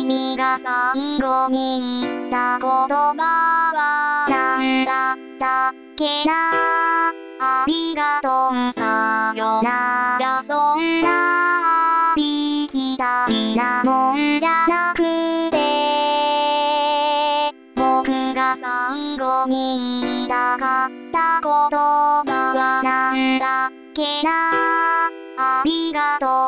君が最後に言った言葉は何だったっけなありがとうさよならそんなありきたりなもんじゃなくて僕が最後に言いたかった言葉は何だっけなありがとう。